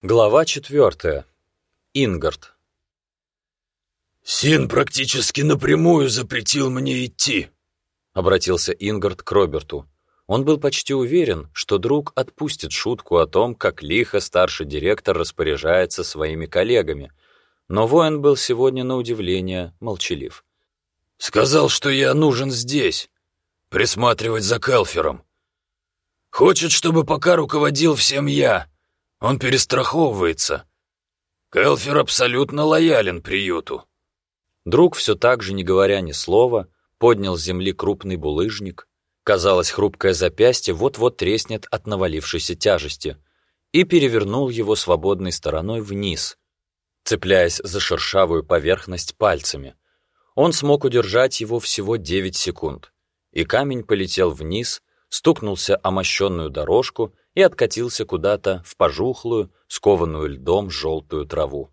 Глава четвертая. Ингард. «Син практически напрямую запретил мне идти», — обратился Ингард к Роберту. Он был почти уверен, что друг отпустит шутку о том, как лихо старший директор распоряжается своими коллегами, но воин был сегодня на удивление молчалив. «Сказал, что я нужен здесь, присматривать за Келфером. Хочет, чтобы пока руководил всем я». Он перестраховывается. Келфер абсолютно лоялен приюту. Друг, все так же, не говоря ни слова, поднял с земли крупный булыжник. Казалось, хрупкое запястье вот-вот треснет от навалившейся тяжести и перевернул его свободной стороной вниз, цепляясь за шершавую поверхность пальцами. Он смог удержать его всего 9 секунд, и камень полетел вниз, стукнулся о мощенную дорожку и откатился куда-то в пожухлую, скованную льдом желтую траву.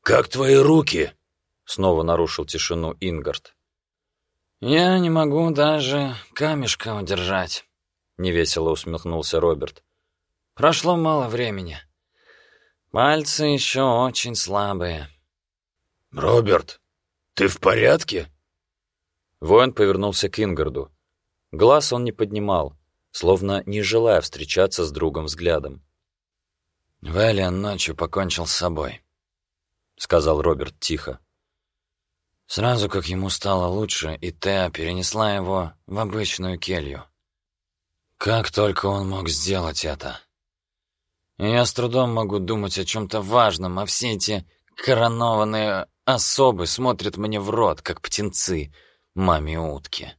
«Как твои руки?» — снова нарушил тишину Ингард. «Я не могу даже камешка удержать», — невесело усмехнулся Роберт. «Прошло мало времени. Пальцы еще очень слабые». «Роберт, ты в порядке?» Воин повернулся к Ингарду. Глаз он не поднимал, словно не желая встречаться с другом взглядом. «Вэллиан ночью покончил с собой», — сказал Роберт тихо. Сразу как ему стало лучше, и Теа перенесла его в обычную келью. Как только он мог сделать это? Я с трудом могу думать о чем-то важном, а все эти коронованные особы смотрят мне в рот, как птенцы маме утки.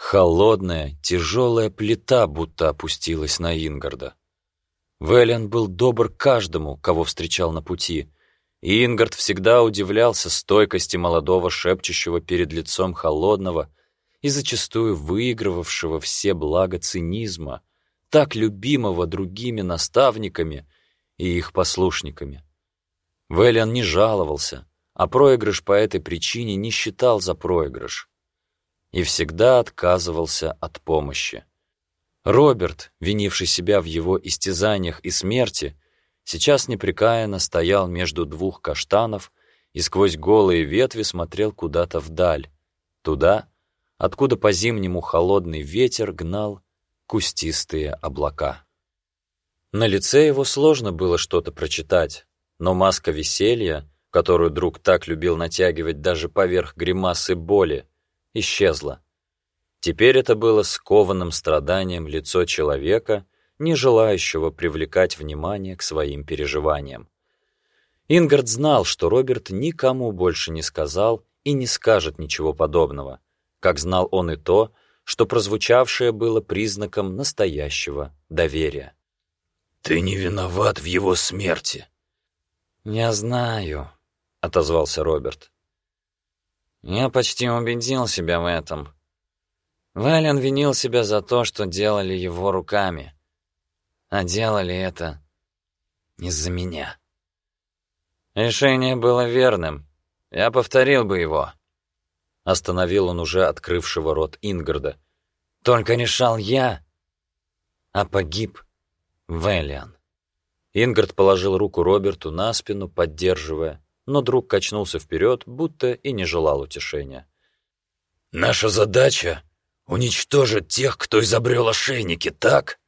Холодная, тяжелая плита будто опустилась на Ингарда. Веллен был добр каждому, кого встречал на пути, и Ингард всегда удивлялся стойкости молодого шепчущего перед лицом холодного и зачастую выигрывавшего все блага цинизма, так любимого другими наставниками и их послушниками. Веллен не жаловался, а проигрыш по этой причине не считал за проигрыш и всегда отказывался от помощи. Роберт, винивший себя в его истязаниях и смерти, сейчас непрекаянно стоял между двух каштанов и сквозь голые ветви смотрел куда-то вдаль, туда, откуда по-зимнему холодный ветер гнал кустистые облака. На лице его сложно было что-то прочитать, но маска веселья, которую друг так любил натягивать даже поверх гримасы боли, исчезла. Теперь это было скованным страданием лицо человека, не желающего привлекать внимание к своим переживаниям. Ингард знал, что Роберт никому больше не сказал и не скажет ничего подобного, как знал он и то, что прозвучавшее было признаком настоящего доверия. «Ты не виноват в его смерти». «Я знаю», — отозвался Роберт. Я почти убедил себя в этом. Вален винил себя за то, что делали его руками. А делали это из-за меня. Решение было верным. Я повторил бы его. Остановил он уже открывшего рот Ингарда. Только решал я, а погиб Вэлиан. Ингард положил руку Роберту на спину, поддерживая, но друг качнулся вперед, будто и не желал утешения. «Наша задача — уничтожить тех, кто изобрел ошейники, так?»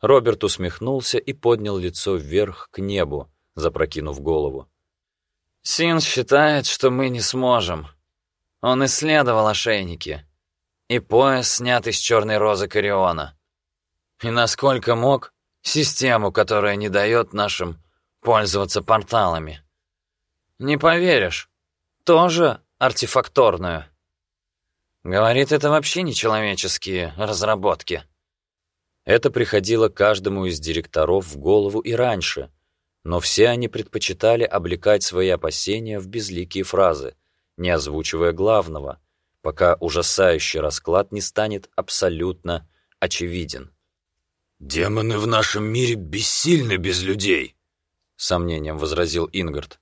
Роберт усмехнулся и поднял лицо вверх к небу, запрокинув голову. «Син считает, что мы не сможем. Он исследовал ошейники. И пояс снят из черной розы Кориона. И насколько мог, систему, которая не дает нашим пользоваться порталами. Не поверишь. Тоже артефакторную. Говорит, это вообще не человеческие разработки. Это приходило каждому из директоров в голову и раньше, но все они предпочитали облекать свои опасения в безликие фразы, не озвучивая главного, пока ужасающий расклад не станет абсолютно очевиден. «Демоны в нашем мире бессильны без людей», — сомнением возразил Ингард.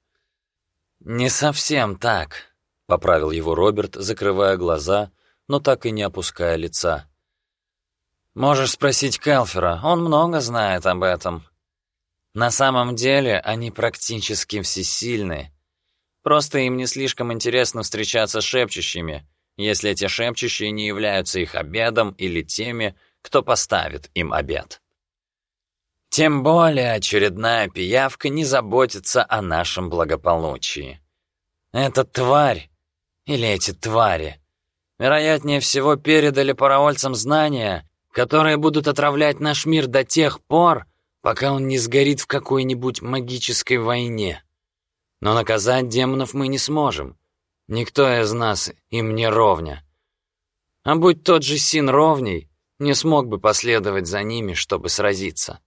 «Не совсем так», — поправил его Роберт, закрывая глаза, но так и не опуская лица. «Можешь спросить Келфера, он много знает об этом. На самом деле они практически всесильны. Просто им не слишком интересно встречаться с шепчущими, если эти шепчущие не являются их обедом или теми, кто поставит им обед. Тем более очередная пиявка не заботится о нашем благополучии. Эта тварь, или эти твари, вероятнее всего передали паровольцам знания, которые будут отравлять наш мир до тех пор, пока он не сгорит в какой-нибудь магической войне. Но наказать демонов мы не сможем. Никто из нас им не ровня. А будь тот же Син ровней, не смог бы последовать за ними, чтобы сразиться.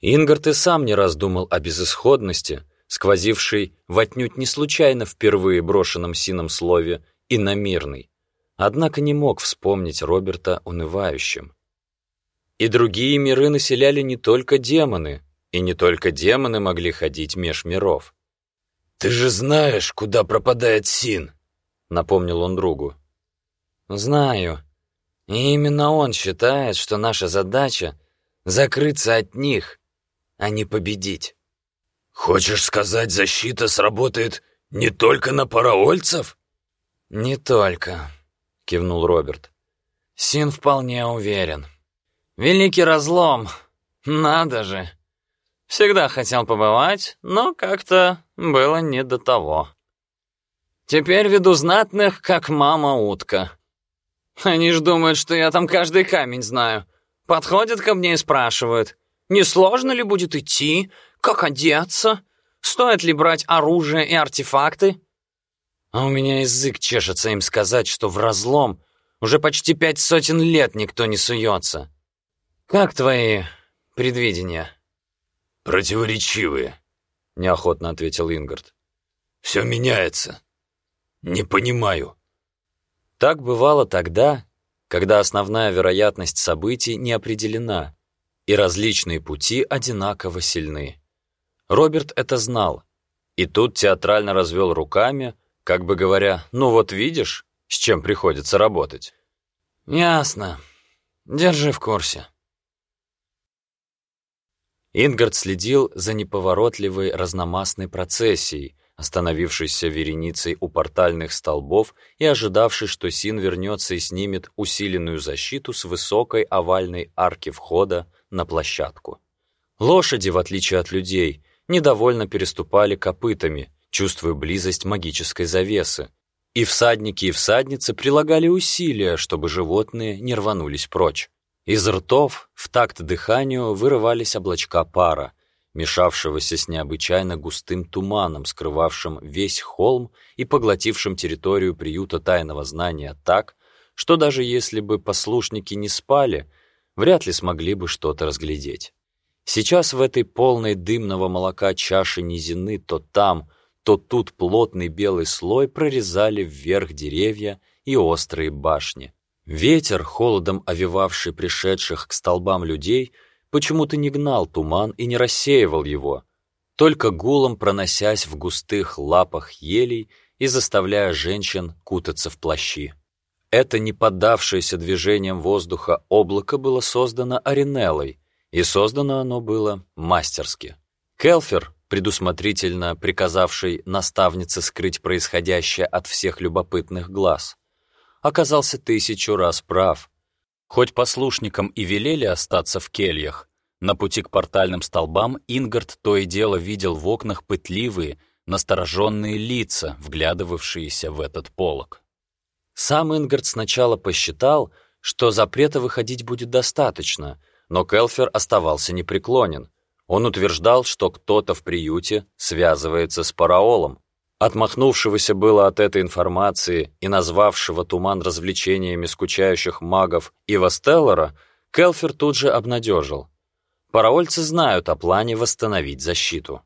Ингард и сам не раз думал о безысходности, сквозившей в отнюдь не случайно впервые брошенном Сином слове «иномирный», однако не мог вспомнить Роберта унывающим. И другие миры населяли не только демоны, и не только демоны могли ходить меж миров. «Ты же знаешь, куда пропадает Син», — напомнил он другу. «Знаю. И именно он считает, что наша задача — закрыться от них, а не победить». «Хочешь сказать, защита сработает не только на параольцев?» «Не только», — кивнул Роберт. «Син вполне уверен. Великий разлом, надо же. Всегда хотел побывать, но как-то было не до того. Теперь веду знатных, как мама-утка. Они ж думают, что я там каждый камень знаю. Подходят ко мне и спрашивают, не сложно ли будет идти, как одеться, стоит ли брать оружие и артефакты. А у меня язык чешется им сказать, что в разлом уже почти пять сотен лет никто не суется. Как твои предвидения? «Противоречивые», — неохотно ответил Ингард. «Все меняется. Не понимаю». Так бывало тогда, когда основная вероятность событий не определена, и различные пути одинаково сильны. Роберт это знал, и тут театрально развел руками, как бы говоря, «Ну вот видишь, с чем приходится работать». «Ясно. Держи в курсе». Ингард следил за неповоротливой разномастной процессией, остановившейся вереницей у портальных столбов и ожидавшей, что Син вернется и снимет усиленную защиту с высокой овальной арки входа на площадку. Лошади, в отличие от людей, недовольно переступали копытами, чувствуя близость магической завесы, и всадники и всадницы прилагали усилия, чтобы животные не рванулись прочь. Из ртов в такт дыханию вырывались облачка пара, мешавшегося с необычайно густым туманом, скрывавшим весь холм и поглотившим территорию приюта тайного знания так, что даже если бы послушники не спали, вряд ли смогли бы что-то разглядеть. Сейчас в этой полной дымного молока чаши низины то там, то тут плотный белый слой прорезали вверх деревья и острые башни. Ветер, холодом овивавший пришедших к столбам людей, почему-то не гнал туман и не рассеивал его, только гулом проносясь в густых лапах елей и заставляя женщин кутаться в плащи. Это не поддавшееся движением воздуха облако было создано Аринеллой, и создано оно было мастерски. Келфер, предусмотрительно приказавший наставнице скрыть происходящее от всех любопытных глаз, оказался тысячу раз прав. Хоть послушникам и велели остаться в кельях, на пути к портальным столбам Ингард то и дело видел в окнах пытливые, настороженные лица, вглядывавшиеся в этот полог. Сам Ингард сначала посчитал, что запрета выходить будет достаточно, но Келфер оставался непреклонен. Он утверждал, что кто-то в приюте связывается с параолом, Отмахнувшегося было от этой информации и назвавшего туман развлечениями скучающих магов Ива Стеллера, Келфер тут же обнадежил. Параольцы знают о плане восстановить защиту.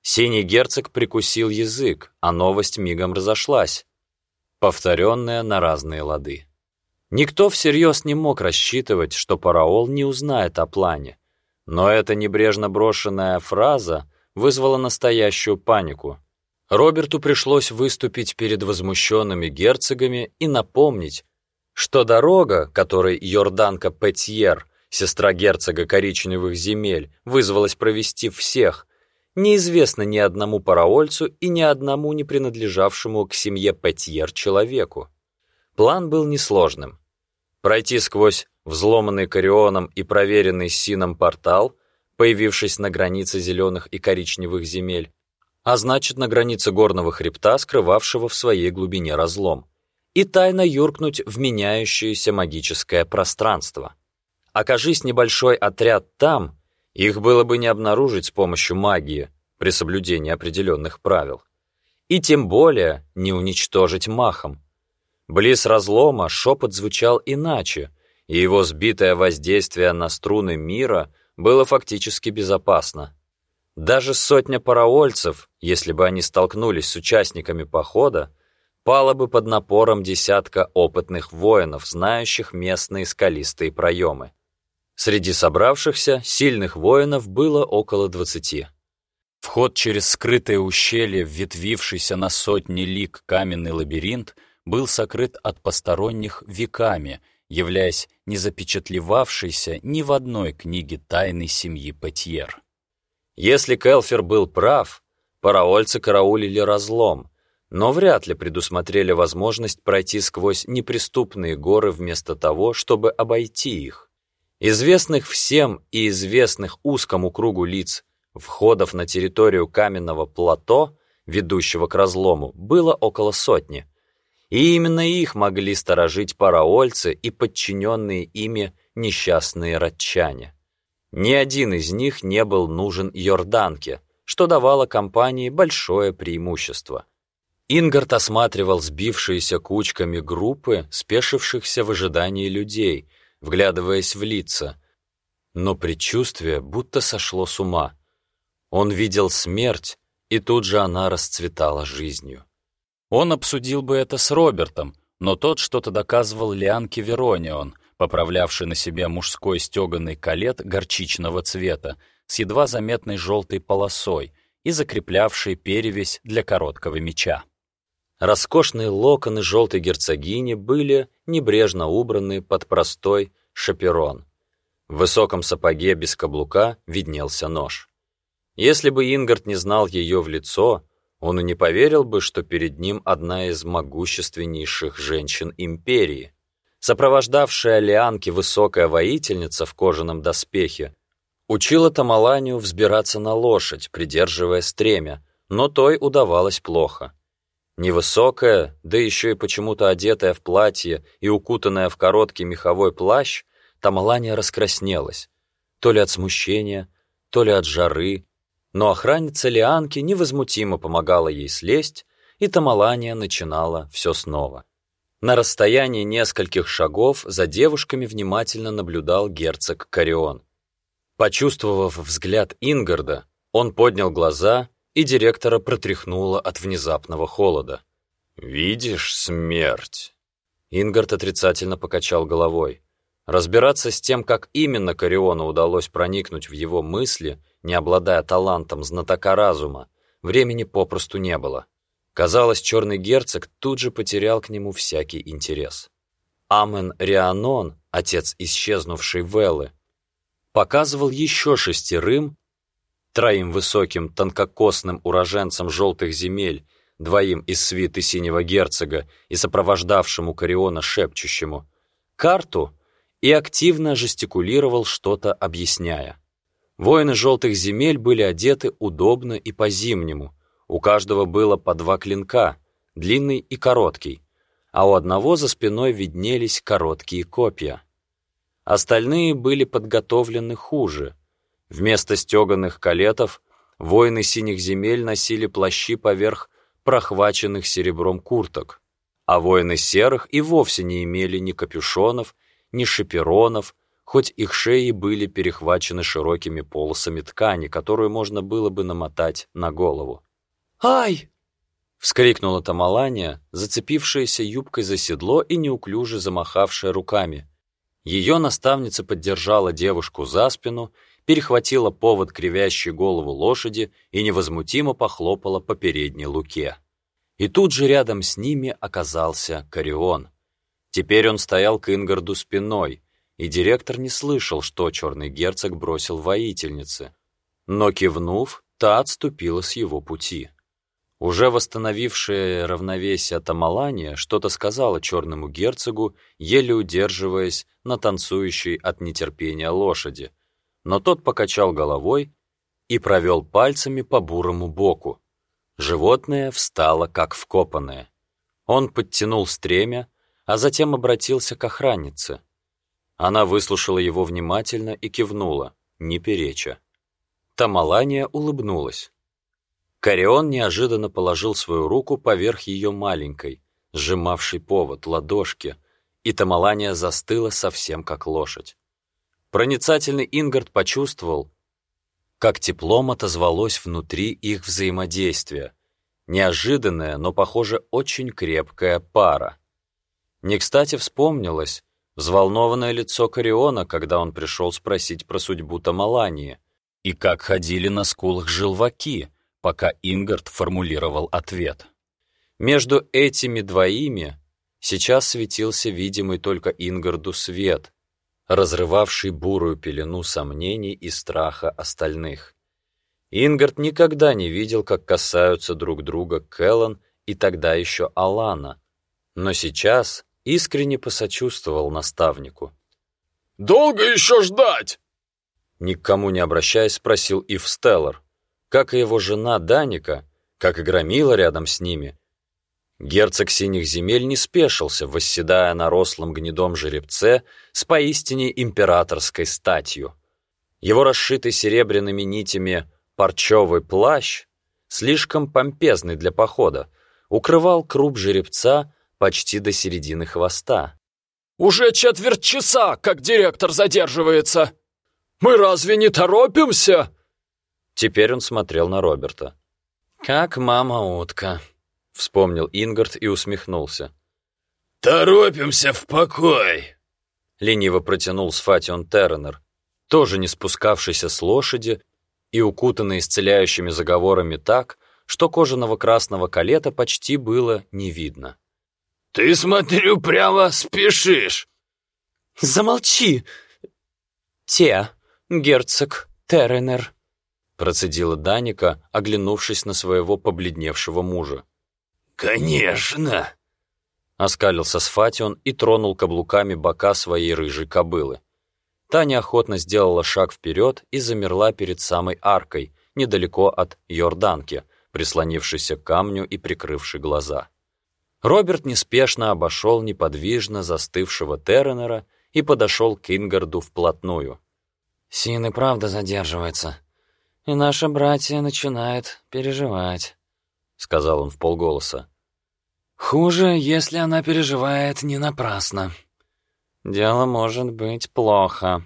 Синий герцог прикусил язык, а новость мигом разошлась, повторенная на разные лады. Никто всерьез не мог рассчитывать, что Параол не узнает о плане, но эта небрежно брошенная фраза вызвала настоящую панику — Роберту пришлось выступить перед возмущенными герцогами и напомнить, что дорога, которой Йорданка Петьер сестра герцога коричневых земель, вызвалась провести всех, неизвестно ни одному параольцу и ни одному не принадлежавшему к семье Петьер человеку. План был несложным. Пройти сквозь взломанный Корионом и проверенный Сином портал, появившись на границе зеленых и коричневых земель, а значит, на границе горного хребта, скрывавшего в своей глубине разлом, и тайно юркнуть в меняющееся магическое пространство. Окажись небольшой отряд там, их было бы не обнаружить с помощью магии при соблюдении определенных правил. И тем более не уничтожить махом. Близ разлома шепот звучал иначе, и его сбитое воздействие на струны мира было фактически безопасно. Даже сотня параольцев, если бы они столкнулись с участниками похода, пала бы под напором десятка опытных воинов, знающих местные скалистые проемы. Среди собравшихся сильных воинов было около двадцати. Вход через скрытое ущелье, вветвившийся на сотни лик каменный лабиринт, был сокрыт от посторонних веками, являясь не запечатлевавшейся ни в одной книге тайной семьи Петьер. Если Келфер был прав, параольцы караулили разлом, но вряд ли предусмотрели возможность пройти сквозь неприступные горы вместо того, чтобы обойти их. Известных всем и известных узкому кругу лиц входов на территорию каменного плато, ведущего к разлому, было около сотни. И именно их могли сторожить параольцы и подчиненные ими несчастные ратчане. Ни один из них не был нужен Йорданке, что давало компании большое преимущество. Ингард осматривал сбившиеся кучками группы спешившихся в ожидании людей — вглядываясь в лица. Но предчувствие будто сошло с ума. Он видел смерть, и тут же она расцветала жизнью. Он обсудил бы это с Робертом, но тот что-то доказывал Лианке Веронион, поправлявший на себе мужской стеганый калет горчичного цвета с едва заметной желтой полосой и закреплявший перевязь для короткого меча. Роскошные локоны желтой герцогини были небрежно убраны под простой шаперон. В высоком сапоге без каблука виднелся нож. Если бы Ингард не знал ее в лицо, он и не поверил бы, что перед ним одна из могущественнейших женщин империи. Сопровождавшая Лианки высокая воительница в кожаном доспехе учила Тамаланию взбираться на лошадь, придерживая стремя, но той удавалось плохо. Невысокая, да еще и почему-то одетая в платье и укутанная в короткий меховой плащ, Тамалания раскраснелась, то ли от смущения, то ли от жары, но охранница Лианки невозмутимо помогала ей слезть, и Тамалания начинала все снова. На расстоянии нескольких шагов за девушками внимательно наблюдал герцог Карион. Почувствовав взгляд Ингарда, он поднял глаза и директора протряхнуло от внезапного холода. «Видишь смерть?» Ингард отрицательно покачал головой. Разбираться с тем, как именно Кориону удалось проникнуть в его мысли, не обладая талантом знатока разума, времени попросту не было. Казалось, черный герцог тут же потерял к нему всякий интерес. Амен Рианон, отец исчезнувшей Веллы, показывал еще шестерым, троим высоким тонкокосным уроженцам желтых земель, двоим из свиты синего герцога и сопровождавшему Кориона шепчущему, карту и активно жестикулировал что-то, объясняя. Воины желтых земель были одеты удобно и по-зимнему. У каждого было по два клинка, длинный и короткий, а у одного за спиной виднелись короткие копья. Остальные были подготовлены хуже — Вместо стеганых калетов воины синих земель носили плащи поверх прохваченных серебром курток, а воины серых и вовсе не имели ни капюшонов, ни шаперонов, хоть их шеи были перехвачены широкими полосами ткани, которую можно было бы намотать на голову. «Ай!» — вскрикнула Тамалания, зацепившаяся юбкой за седло и неуклюже замахавшая руками. Ее наставница поддержала девушку за спину перехватила повод кривящей голову лошади и невозмутимо похлопала по передней луке. И тут же рядом с ними оказался Корион. Теперь он стоял к Ингарду спиной, и директор не слышал, что черный герцог бросил воительнице. Но кивнув, та отступила с его пути. Уже восстановившая равновесие Тамалания что-то сказала черному герцогу, еле удерживаясь на танцующей от нетерпения лошади, но тот покачал головой и провел пальцами по бурому боку. Животное встало как вкопанное. Он подтянул стремя, а затем обратился к охраннице. Она выслушала его внимательно и кивнула, не переча. Тамалания улыбнулась. Корион неожиданно положил свою руку поверх ее маленькой, сжимавшей повод, ладошки, и Тамалания застыла совсем как лошадь. Проницательный Ингард почувствовал, как теплом отозвалось внутри их взаимодействия. Неожиданная, но, похоже, очень крепкая пара. Не кстати вспомнилось взволнованное лицо Кориона, когда он пришел спросить про судьбу Тамалании, и как ходили на скулах желваки, пока Ингард формулировал ответ. Между этими двоими сейчас светился видимый только Ингарду свет, разрывавший бурую пелену сомнений и страха остальных. Ингард никогда не видел, как касаются друг друга Кэллан и тогда еще Алана, но сейчас искренне посочувствовал наставнику. «Долго еще ждать?» Никому не обращаясь, спросил Ив Стеллар, как и его жена Даника, как и Громила рядом с ними, Герцог Синих Земель не спешился, восседая на рослом гнедом жеребце с поистине императорской статью. Его расшитый серебряными нитями парчевый плащ, слишком помпезный для похода, укрывал круп жеребца почти до середины хвоста. «Уже четверть часа, как директор задерживается! Мы разве не торопимся?» Теперь он смотрел на Роберта. «Как мама-утка», Вспомнил Ингард и усмехнулся. «Торопимся в покой!» Лениво протянул Сфатион Терренер, тоже не спускавшийся с лошади и укутанный исцеляющими заговорами так, что кожаного красного калета почти было не видно. «Ты, смотрю, прямо спешишь!» «Замолчи! Те, герцог Терренер!» процедила Даника, оглянувшись на своего побледневшего мужа. «Конечно!» Оскалился Сфатион и тронул каблуками бока своей рыжей кобылы. Та неохотно сделала шаг вперед и замерла перед самой аркой, недалеко от Йорданки, прислонившейся к камню и прикрывшей глаза. Роберт неспешно обошел неподвижно застывшего Терренера и подошел к Ингарду вплотную. «Син и правда задерживается, и наши братья начинают переживать». — сказал он вполголоса. «Хуже, если она переживает не напрасно. Дело может быть плохо».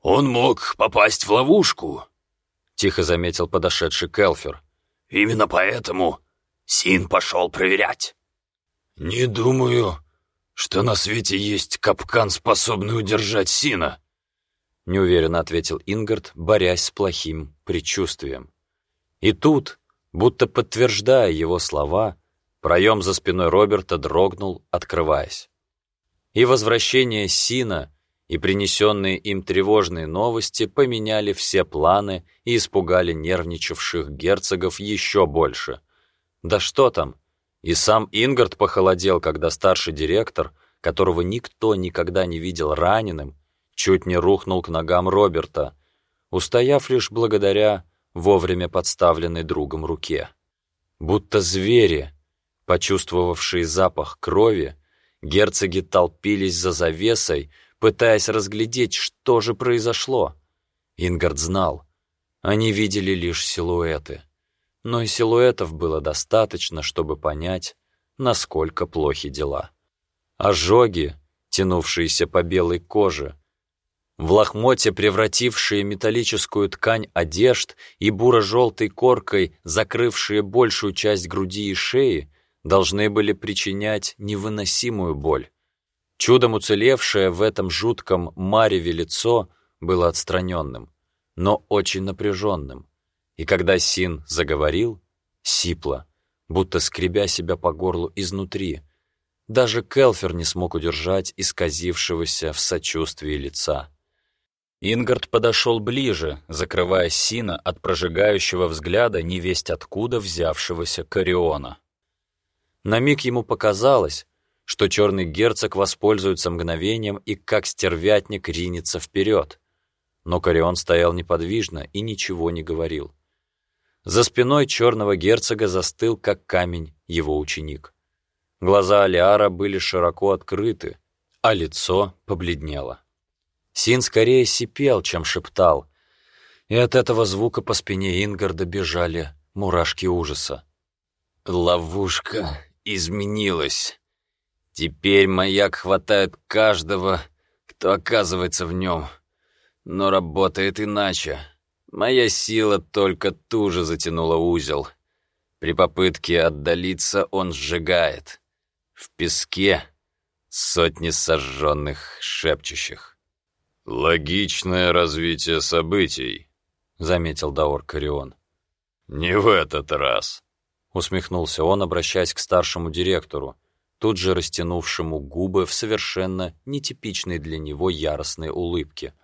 «Он мог попасть в ловушку», — тихо заметил подошедший Келфер. «Именно поэтому Син пошел проверять». «Не думаю, что на свете есть капкан, способный удержать Сина», — неуверенно ответил Ингард, борясь с плохим предчувствием. И тут Будто подтверждая его слова, проем за спиной Роберта дрогнул, открываясь. И возвращение Сина, и принесенные им тревожные новости поменяли все планы и испугали нервничавших герцогов еще больше. Да что там, и сам Ингард похолодел, когда старший директор, которого никто никогда не видел раненым, чуть не рухнул к ногам Роберта, устояв лишь благодаря вовремя подставленной другом руке. Будто звери, почувствовавшие запах крови, герцоги толпились за завесой, пытаясь разглядеть, что же произошло. Ингард знал, они видели лишь силуэты. Но и силуэтов было достаточно, чтобы понять, насколько плохи дела. Ожоги, тянувшиеся по белой коже, в лохмоте, превратившие металлическую ткань одежд и буро-желтой коркой, закрывшие большую часть груди и шеи, должны были причинять невыносимую боль. Чудом уцелевшее в этом жутком мареве лицо было отстраненным, но очень напряженным. И когда Син заговорил, сипло, будто скребя себя по горлу изнутри, даже Келфер не смог удержать исказившегося в сочувствии лица. Ингард подошел ближе, закрывая Сина от прожигающего взгляда невесть откуда взявшегося Кориона. На миг ему показалось, что черный герцог воспользуется мгновением и как стервятник ринется вперед. Но Корион стоял неподвижно и ничего не говорил. За спиной черного герцога застыл, как камень, его ученик. Глаза Алиара были широко открыты, а лицо побледнело. Син скорее сипел, чем шептал, и от этого звука по спине Ингарда бежали мурашки ужаса. «Ловушка изменилась. Теперь маяк хватает каждого, кто оказывается в нем, но работает иначе. Моя сила только туже затянула узел. При попытке отдалиться он сжигает. В песке сотни сожженных шепчущих. «Логичное развитие событий», — заметил Даор Карион. «Не в этот раз», — усмехнулся он, обращаясь к старшему директору, тут же растянувшему губы в совершенно нетипичной для него яростной улыбке.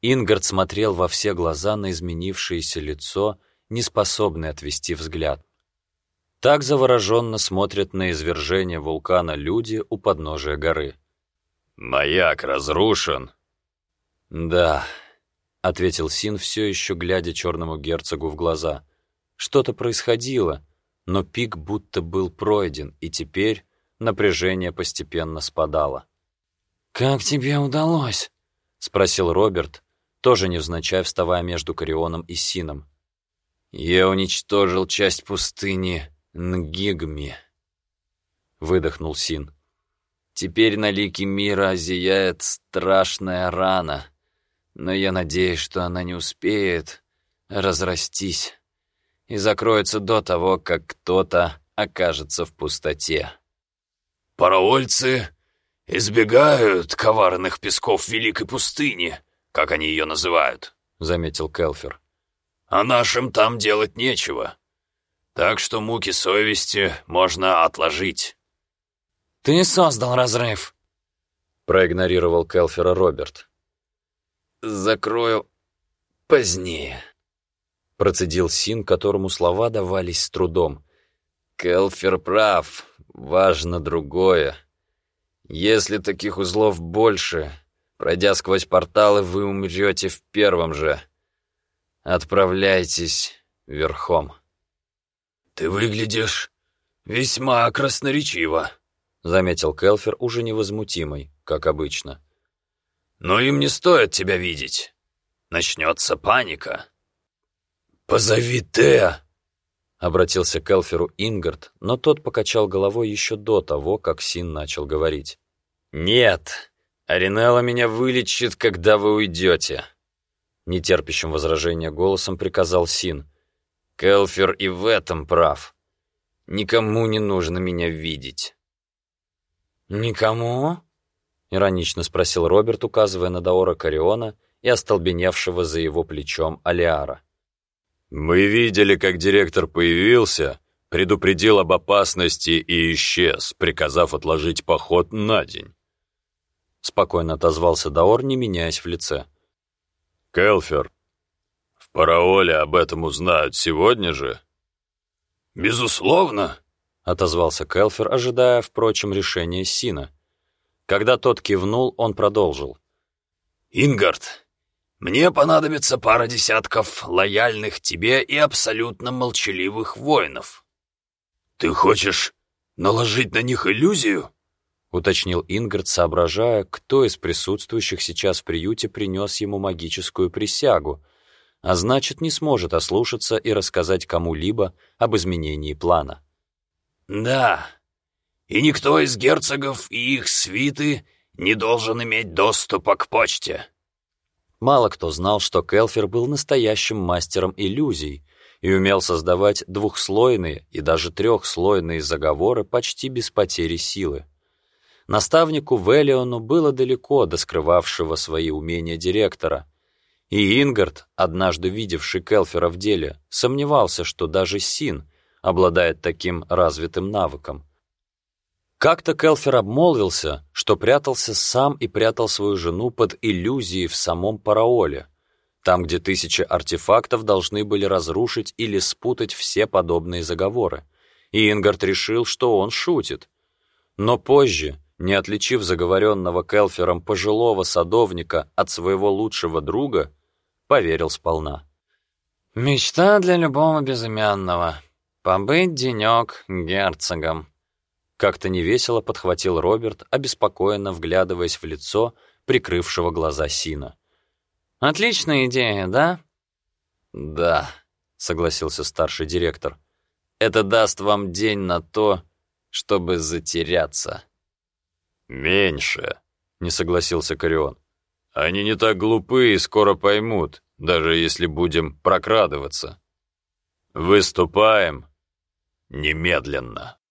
Ингард смотрел во все глаза на изменившееся лицо, не способный отвести взгляд. Так завороженно смотрят на извержение вулкана люди у подножия горы. «Маяк разрушен», «Да», — ответил Син, все еще глядя черному герцогу в глаза. Что-то происходило, но пик будто был пройден, и теперь напряжение постепенно спадало. «Как тебе удалось?» — спросил Роберт, тоже невзначай вставая между Корионом и Сином. «Я уничтожил часть пустыни Нгигми», — выдохнул Син. «Теперь на лике мира зияет страшная рана» но я надеюсь, что она не успеет разрастись и закроется до того, как кто-то окажется в пустоте. «Параольцы избегают коварных песков Великой пустыни, как они ее называют», — заметил Келфер. «А нашим там делать нечего, так что муки совести можно отложить». «Ты создал разрыв», — проигнорировал Келфера Роберт закрою позднее», — процедил Син, которому слова давались с трудом. «Келфер прав, важно другое. Если таких узлов больше, пройдя сквозь порталы, вы умрете в первом же. Отправляйтесь верхом». «Ты выглядишь весьма красноречиво», — заметил Келфер, уже невозмутимый, как обычно. Но им не стоит тебя видеть. Начнется паника. «Позови Теа!» — обратился к Элферу Ингард, но тот покачал головой еще до того, как Син начал говорить. «Нет, Аринелла меня вылечит, когда вы уйдете!» Нетерпящим возражения голосом приказал Син. «Келфер и в этом прав. Никому не нужно меня видеть». «Никому?» Иронично спросил Роберт, указывая на Даора Кариона и остолбеневшего за его плечом Алиара. «Мы видели, как директор появился, предупредил об опасности и исчез, приказав отложить поход на день». Спокойно отозвался Даор, не меняясь в лице. «Келфер, в Параоле об этом узнают сегодня же?» «Безусловно», — отозвался Келфер, ожидая, впрочем, решения Сина — когда тот кивнул, он продолжил. «Ингард, мне понадобится пара десятков лояльных тебе и абсолютно молчаливых воинов. Ты хочешь наложить на них иллюзию?» — уточнил Ингард, соображая, кто из присутствующих сейчас в приюте принес ему магическую присягу, а значит, не сможет ослушаться и рассказать кому-либо об изменении плана. «Да», и никто из герцогов и их свиты не должен иметь доступа к почте». Мало кто знал, что Келфер был настоящим мастером иллюзий и умел создавать двухслойные и даже трехслойные заговоры почти без потери силы. Наставнику Велиону было далеко до скрывавшего свои умения директора, и Ингард, однажды видевший Келфера в деле, сомневался, что даже Син обладает таким развитым навыком. Как-то Келфер обмолвился, что прятался сам и прятал свою жену под иллюзией в самом Параоле, там, где тысячи артефактов должны были разрушить или спутать все подобные заговоры. И Ингард решил, что он шутит. Но позже, не отличив заговоренного Келфером пожилого садовника от своего лучшего друга, поверил сполна. «Мечта для любого безымянного. Побыть денек герцогом». Как-то невесело подхватил Роберт, обеспокоенно вглядываясь в лицо, прикрывшего глаза Сина. «Отличная идея, да?» «Да», — согласился старший директор. «Это даст вам день на то, чтобы затеряться». «Меньше», — не согласился Корион. «Они не так глупы и скоро поймут, даже если будем прокрадываться. Выступаем немедленно».